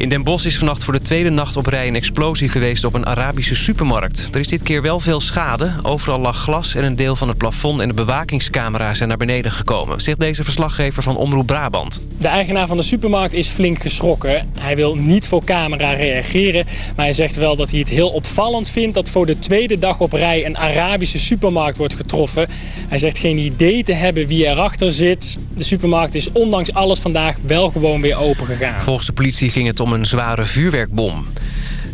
In Den Bosch is vannacht voor de tweede nacht op rij een explosie geweest op een Arabische supermarkt. Er is dit keer wel veel schade. Overal lag glas en een deel van het plafond en de bewakingscamera zijn naar beneden gekomen, zegt deze verslaggever van Omroep Brabant. De eigenaar van de supermarkt is flink geschrokken. Hij wil niet voor camera reageren, maar hij zegt wel dat hij het heel opvallend vindt dat voor de tweede dag op rij een Arabische supermarkt wordt getroffen. Hij zegt geen idee te hebben wie erachter zit. De supermarkt is ondanks alles vandaag wel gewoon weer open gegaan. Volgens de politie ging het om een zware vuurwerkbom.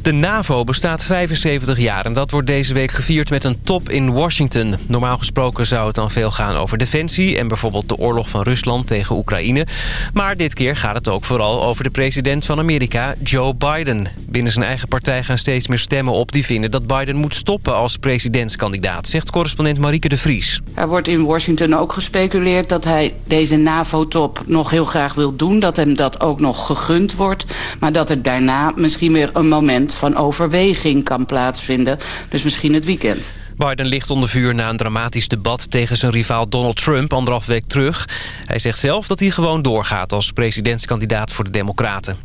De NAVO bestaat 75 jaar en dat wordt deze week gevierd met een top in Washington. Normaal gesproken zou het dan veel gaan over defensie... en bijvoorbeeld de oorlog van Rusland tegen Oekraïne. Maar dit keer gaat het ook vooral over de president van Amerika, Joe Biden. Binnen zijn eigen partij gaan steeds meer stemmen op... die vinden dat Biden moet stoppen als presidentskandidaat... zegt correspondent Marieke de Vries. Er wordt in Washington ook gespeculeerd dat hij deze NAVO-top nog heel graag wil doen. Dat hem dat ook nog gegund wordt. Maar dat er daarna misschien weer een moment van overweging kan plaatsvinden. Dus misschien het weekend. Biden ligt onder vuur na een dramatisch debat tegen zijn rivaal Donald Trump anderhalf week terug. Hij zegt zelf dat hij gewoon doorgaat als presidentskandidaat voor de Democraten.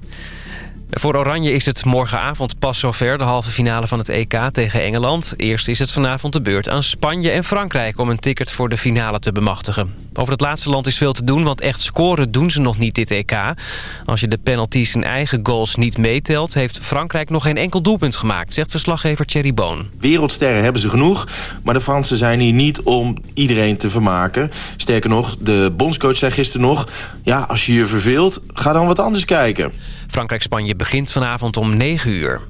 Voor Oranje is het morgenavond pas zover, de halve finale van het EK tegen Engeland. Eerst is het vanavond de beurt aan Spanje en Frankrijk om een ticket voor de finale te bemachtigen. Over het laatste land is veel te doen, want echt scoren doen ze nog niet dit EK. Als je de penalties en eigen goals niet meetelt, heeft Frankrijk nog geen enkel doelpunt gemaakt, zegt verslaggever Thierry Boon. Wereldsterren hebben ze genoeg, maar de Fransen zijn hier niet om iedereen te vermaken. Sterker nog, de bondscoach zei gisteren nog, ja, als je je verveelt, ga dan wat anders kijken. Frankrijk-Spanje begint vanavond om 9 uur.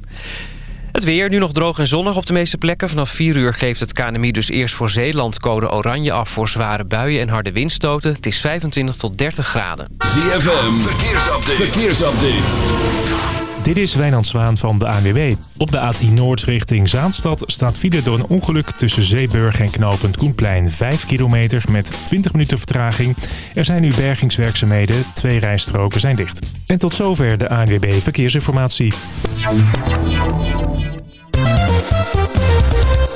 Het weer, nu nog droog en zonnig op de meeste plekken. Vanaf 4 uur geeft het KNMI dus eerst voor Zeeland code oranje af... voor zware buien en harde windstoten. Het is 25 tot 30 graden. ZFM, verkeersupdate. verkeersupdate. Dit is Wijnand Zwaan van de ANWB. Op de A10 Noord richting Zaanstad staat file door een ongeluk tussen Zeeburg en knooppunt Koenplein. 5 kilometer met 20 minuten vertraging. Er zijn nu bergingswerkzaamheden. Twee rijstroken zijn dicht. En tot zover de ANWB Verkeersinformatie.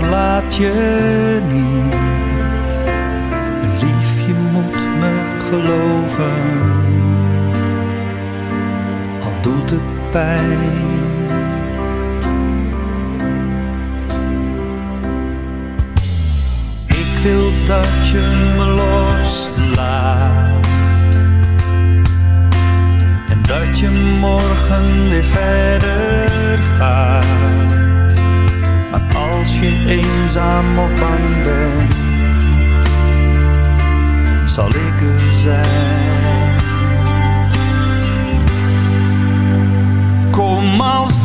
Verlaat je niet. Mijn je moet me geloven. Al doet het pijn. Ik wil dat je me loslaat dat je morgen weer verder eenzaam of bang bent, zal ik er zijn. Kom als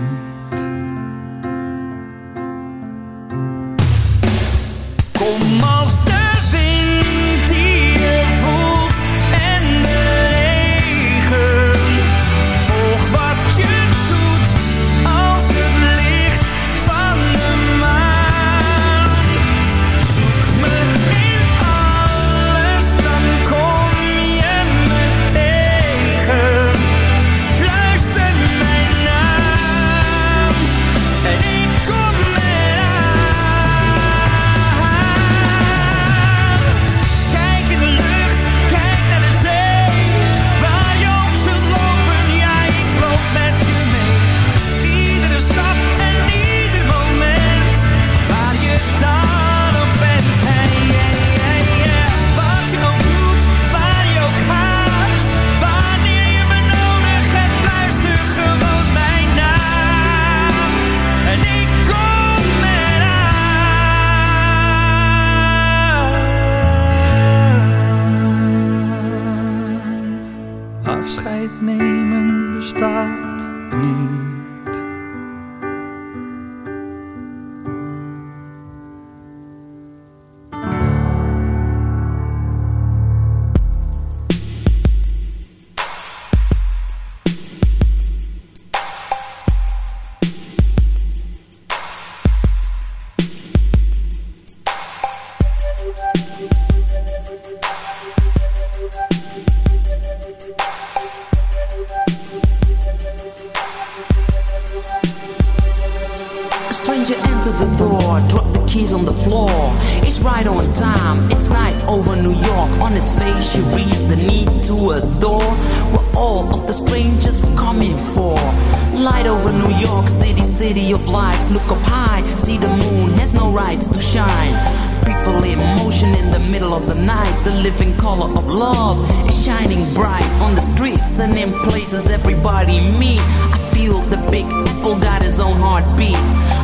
middle of the night. The living color of love is shining bright on the streets and in places everybody meet. I feel the big apple got his own heartbeat.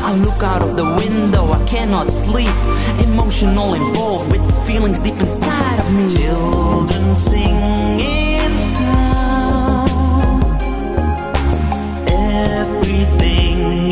I look out of the window, I cannot sleep. Emotional involved with feelings deep inside of me. Children sing in town. Everything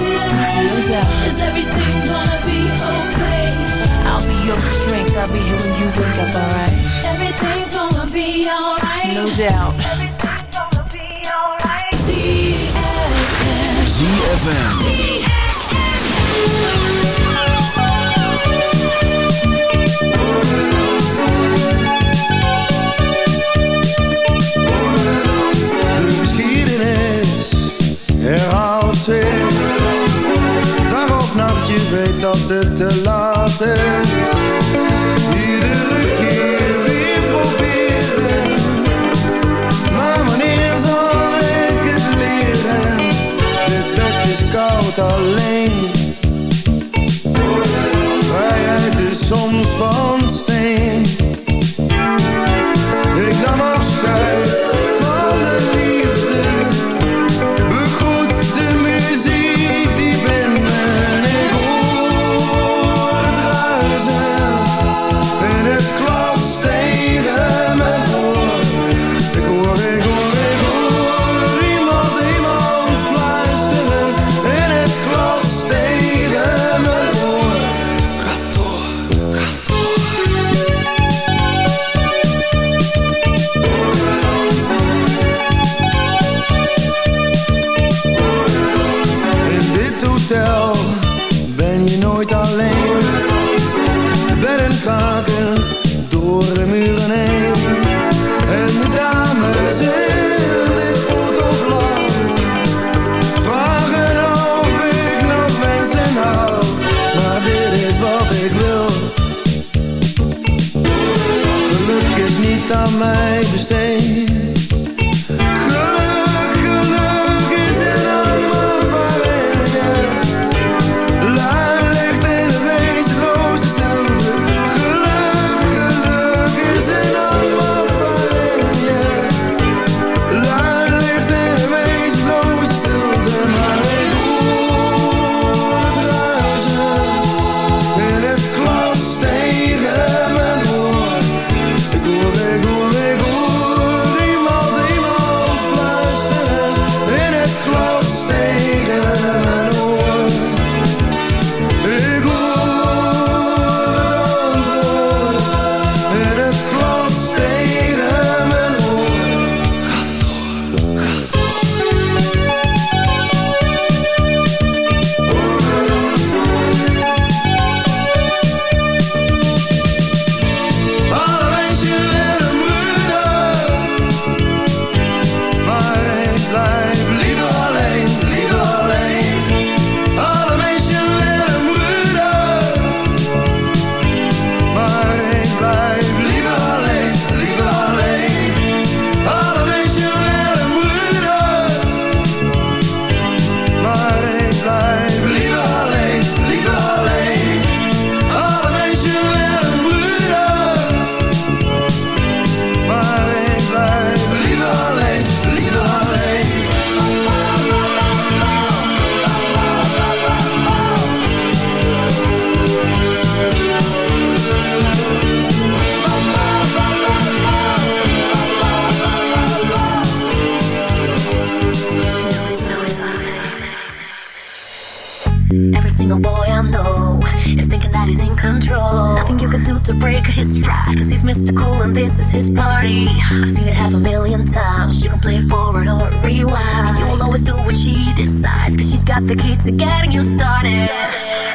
Is everything gonna be okay? I'll be your strength, I'll be here when you wake up, alright? Everything's gonna be alright. No doubt. Everything's gonna be alright. ZFM. De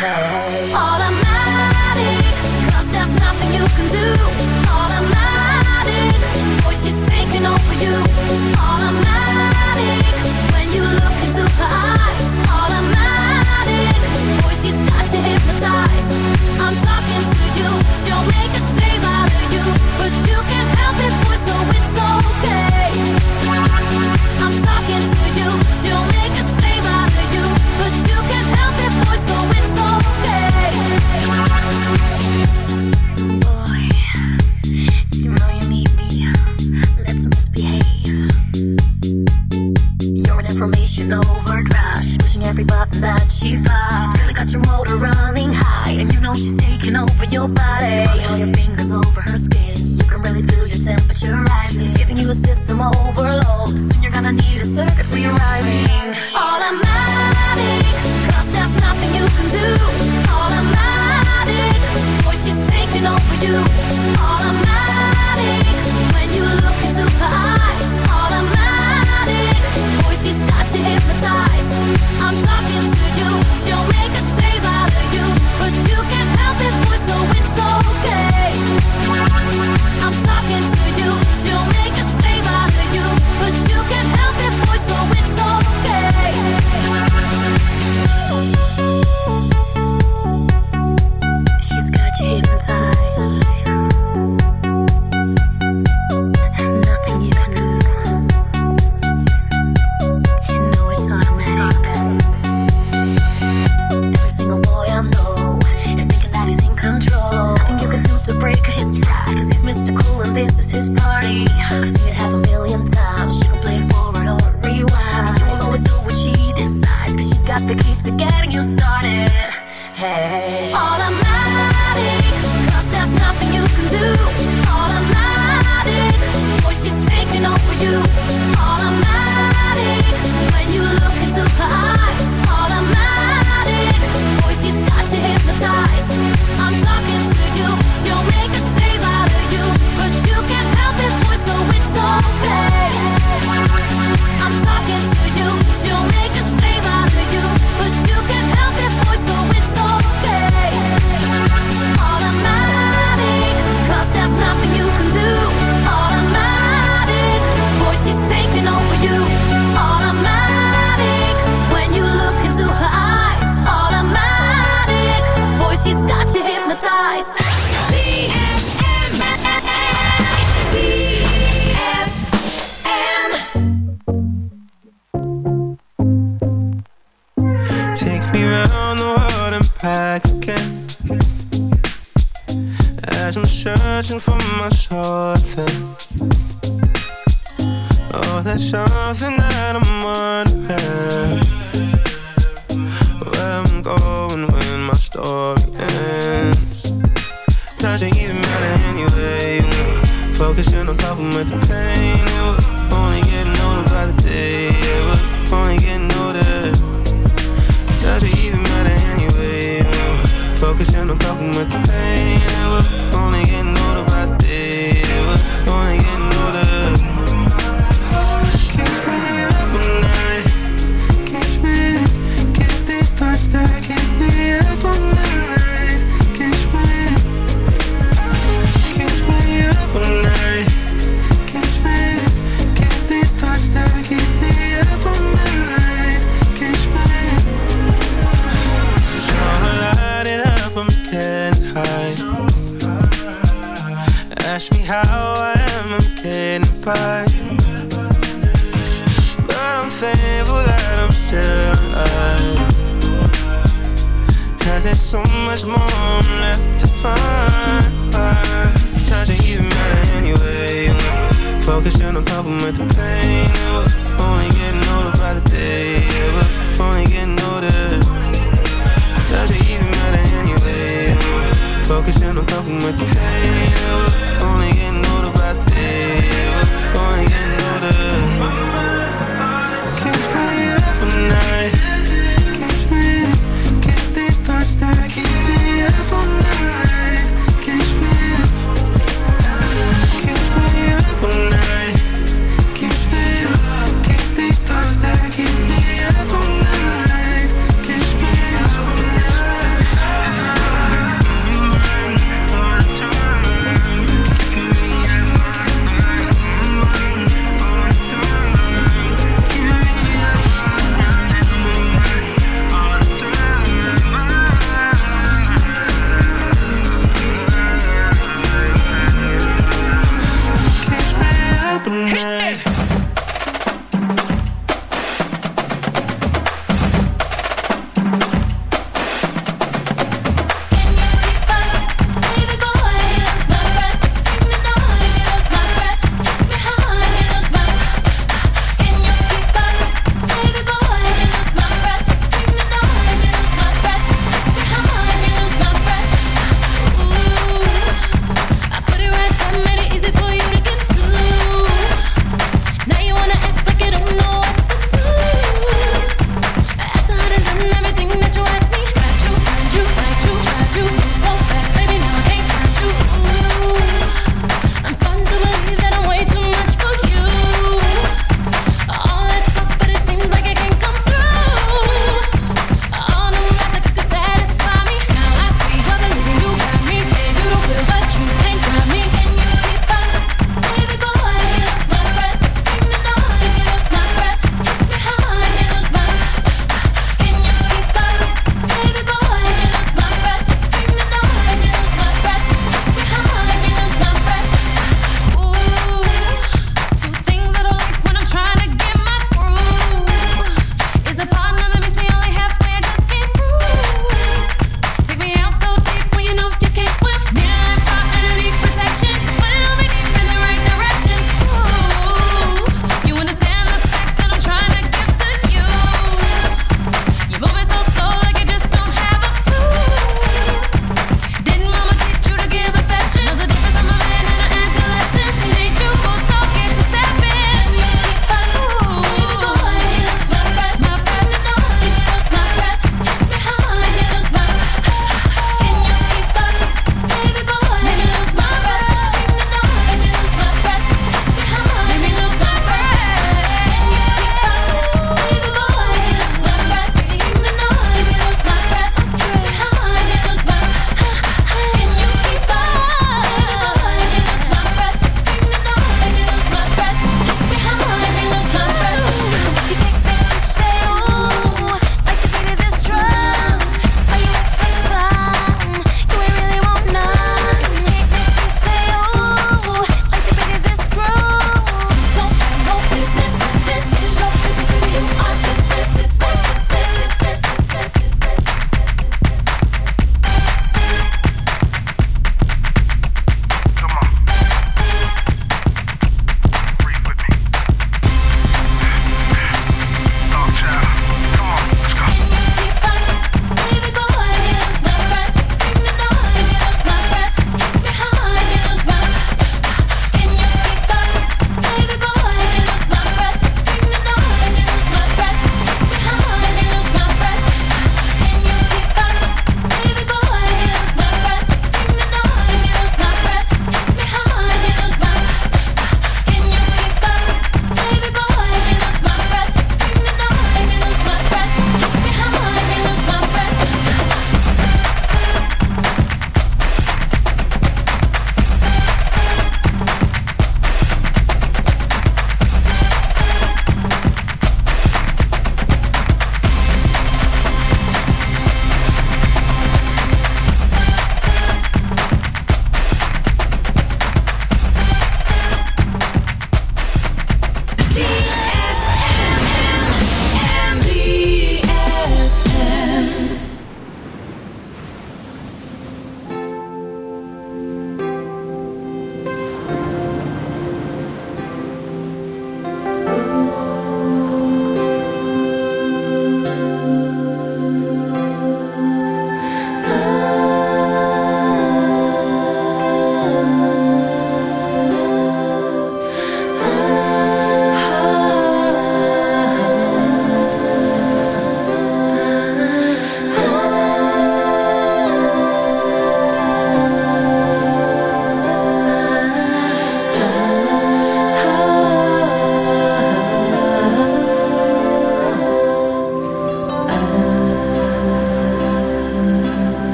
Automatic,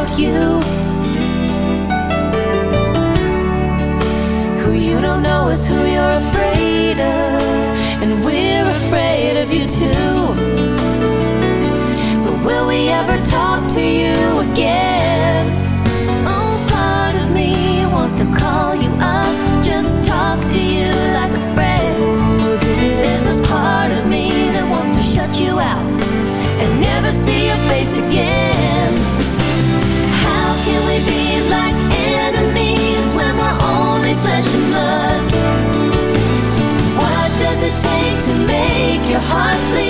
about you. Who you don't know is who you're afraid of, and we're afraid of you too. hardly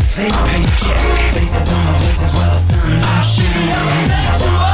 fake paycheck Faces on the places where the sun. Don't shine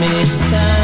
me sad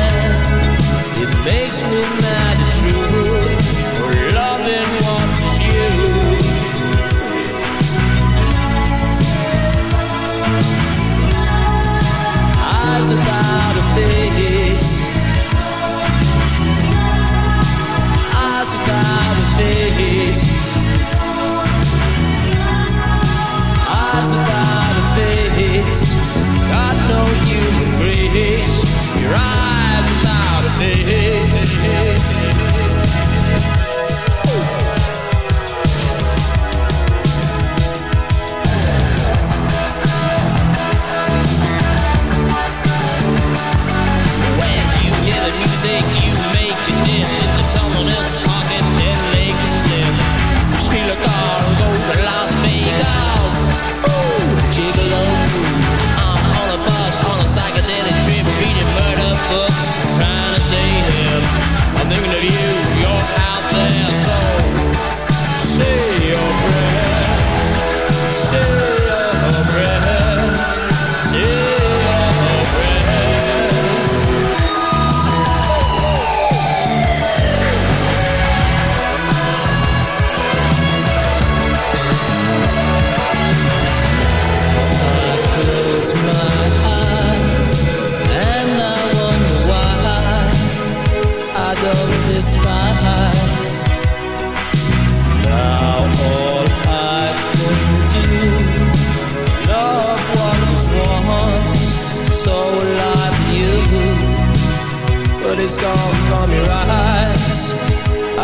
is gone from your eyes.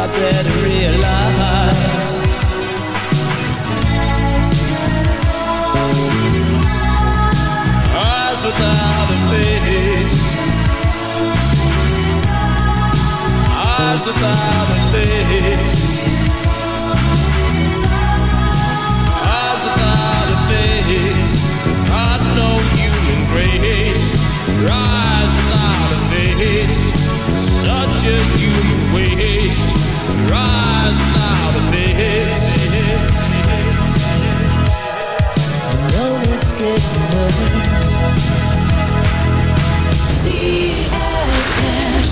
I better realize. Eyes without a face. Eyes without a face. Eyes without a face. Not no human grace. Eyes without a face pictures you wished. Rise the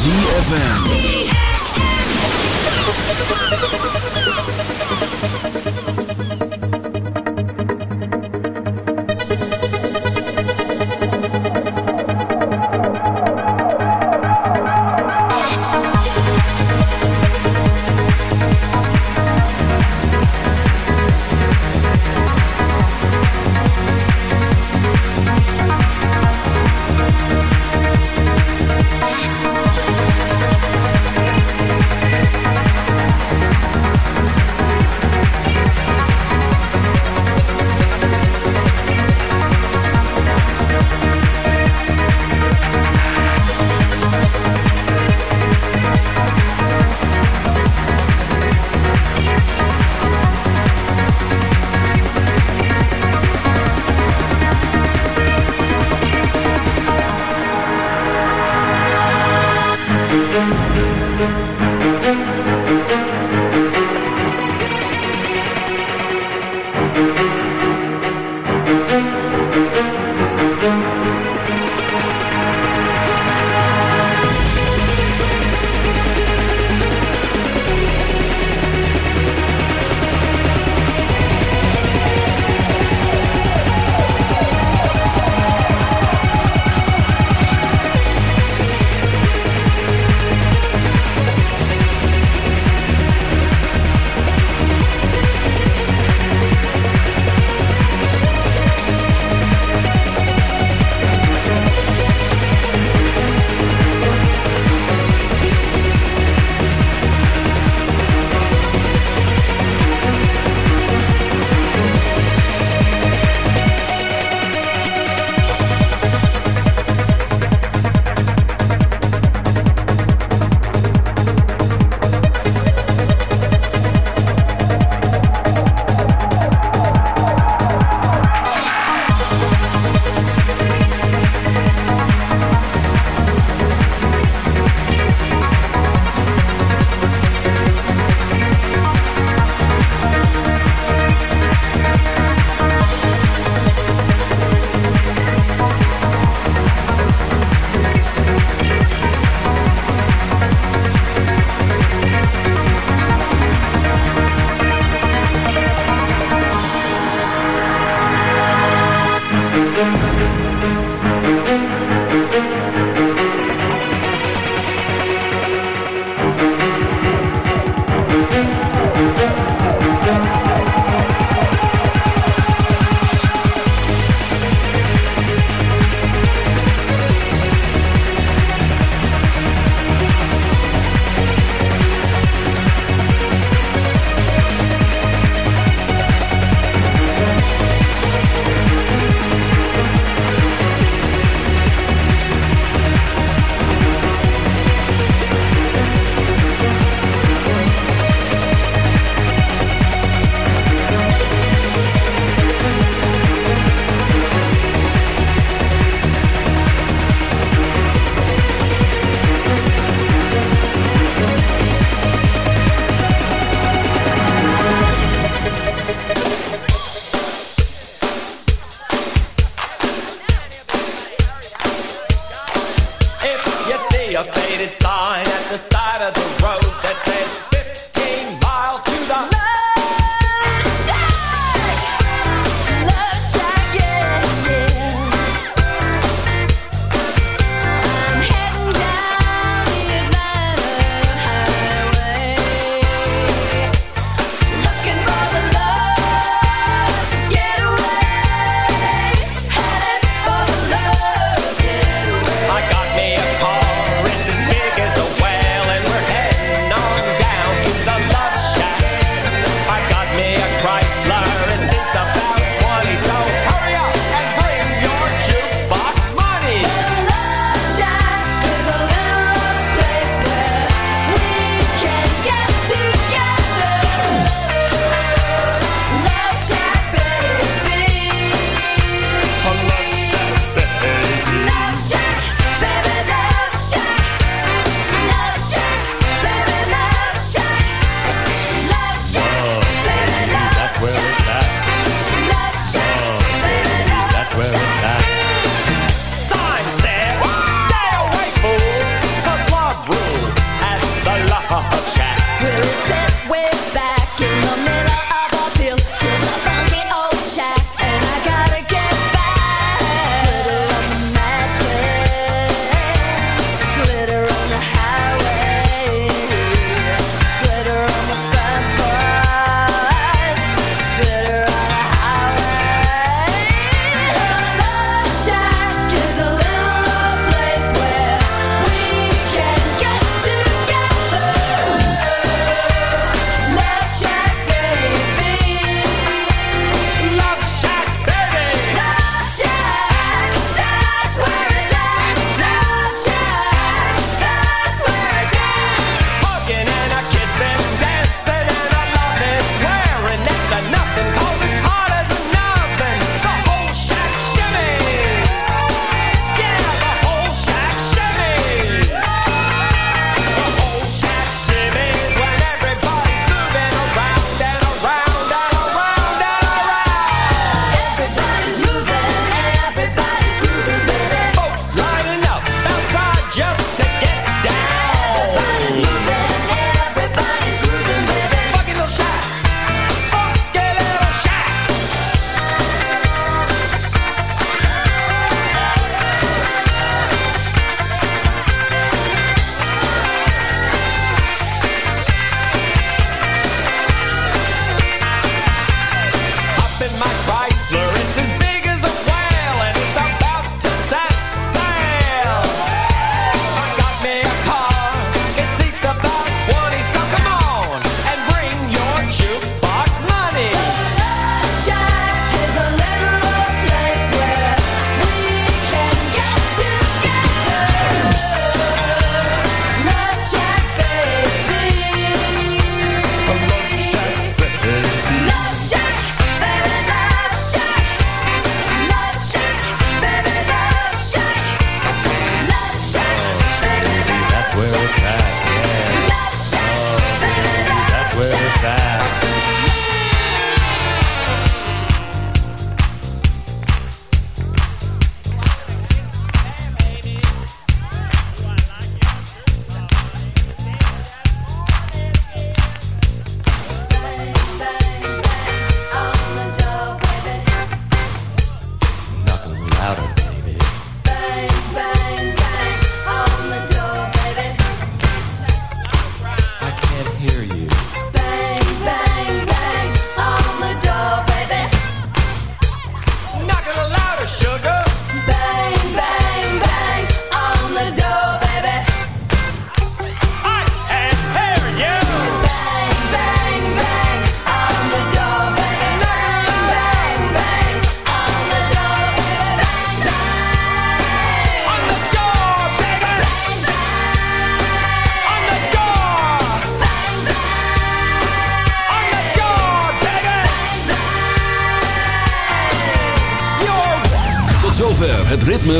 ZFM.